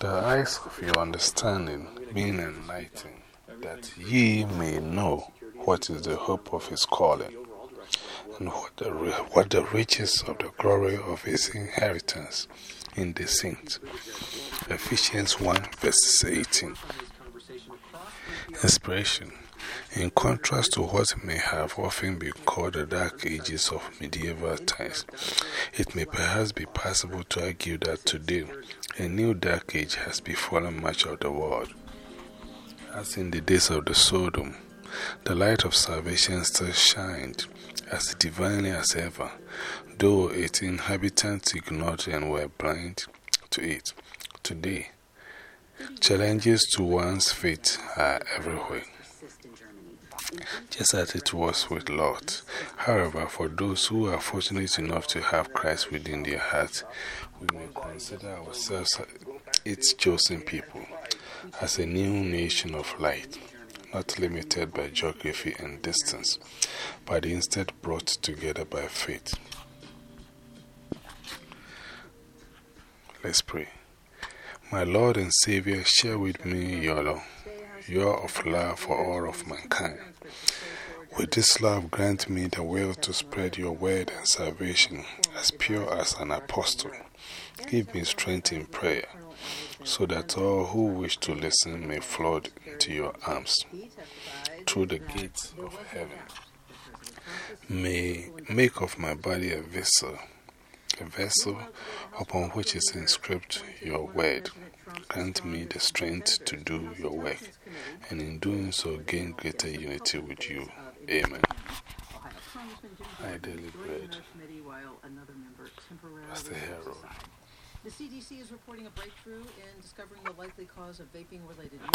The eyes of your understanding being enlightened, that ye may know what is the hope of his calling, and what the, what the riches of the glory of his inheritance in the saints. Ephesians 1 verse 18. Inspiration. In contrast to what may have often been called the dark ages of medieval times, it may perhaps be possible to argue that today a new dark age has befallen much of the world. As in the days of the Sodom, the light of salvation still shined as divinely as ever, though its inhabitants ignored and were blind to it. Today, challenges to one's faith are everywhere just as it was with Lot. However, for those who are fortunate enough to have Christ within their hearts, we may consider ourselves its chosen people as a new nation of light, not limited by geography and distance, but instead brought together by faith. Let's pray. My Lord and Savior, share with me your love your of love for all of mankind. With this love, grant me the will to spread your word and salvation as pure as an apostle. Give me strength in prayer, so that all who wish to listen may flood into your arms through the gates of heaven. May make of my body a vessel, a vessel upon which is inscribed your word. Grant me the strength to do your work, and in doing so, gain greater unity with you. Amen. I bread. Pastor Harold. The CDC is reporting a breakthrough in discovering the likely cause of vaping related